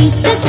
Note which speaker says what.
Speaker 1: Please